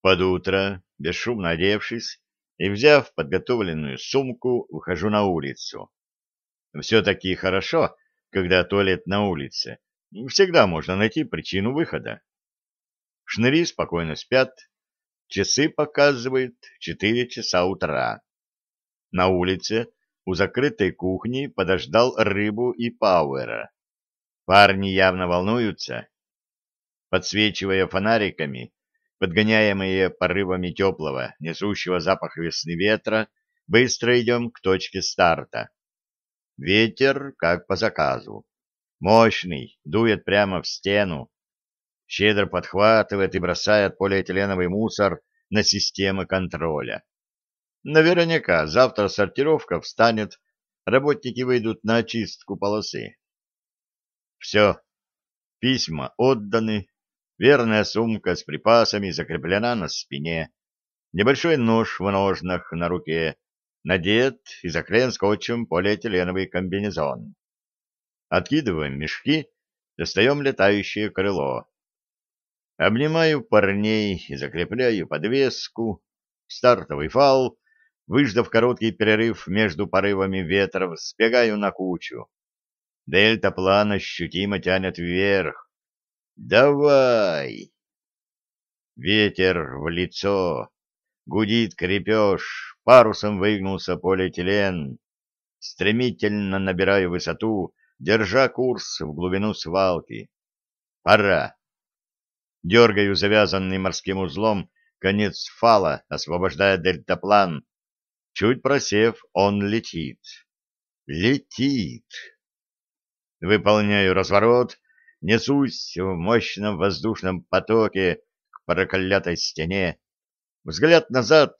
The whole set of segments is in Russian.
Под утро, бесшумно одевшись и взяв подготовленную сумку, выхожу на улицу. Все-таки хорошо, когда туалет на улице. Всегда можно найти причину выхода. Шныри спокойно спят. Часы показывают четыре часа утра. На улице у закрытой кухни подождал рыбу и пауэра. Парни явно волнуются. Подсвечивая фонариками, подгоняемые порывами теплого, несущего запах весны ветра, быстро идем к точке старта. Ветер, как по заказу. Мощный, дует прямо в стену. Щедро подхватывает и бросает полиэтиленовый мусор на системы контроля. Наверняка завтра сортировка встанет, работники выйдут на очистку полосы. Все, письма отданы, Верная сумка с припасами закреплена на спине. Небольшой нож в ножнах на руке. Надет и заклеен скотчем полиэтиленовый комбинезон. Откидываем мешки, достаем летающее крыло. Обнимаю парней и закрепляю подвеску, стартовый фал, выждав короткий перерыв между порывами ветров, сбегаю на кучу. Дельтаплан ощутимо тянет вверх, Давай! Ветер в лицо, гудит крепеж, парусом выгнулся полиэтилен. Стремительно набираю высоту, держа курс в глубину свалки. Пора! Дергаю завязанный морским узлом конец фала, освобождая дельтаплан. Чуть просев, он летит. Летит! Выполняю разворот — несусь в мощном воздушном потоке к проклятой стене. Взгляд назад,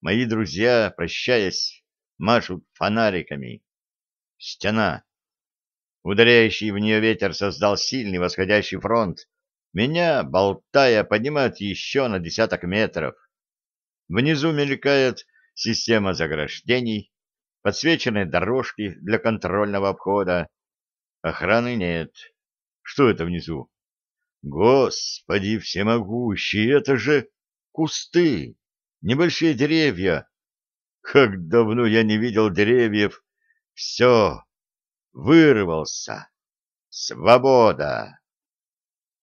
мои друзья, прощаясь, машут фонариками. Стена. Ударяющий в нее ветер создал сильный восходящий фронт. Меня, болтая, поднимают еще на десяток метров. Внизу мелькает система заграждений, подсвеченные дорожки для контрольного обхода. Охраны нет. Что это внизу? Господи всемогущий, это же кусты, небольшие деревья. Как давно я не видел деревьев. Все, вырвался. Свобода.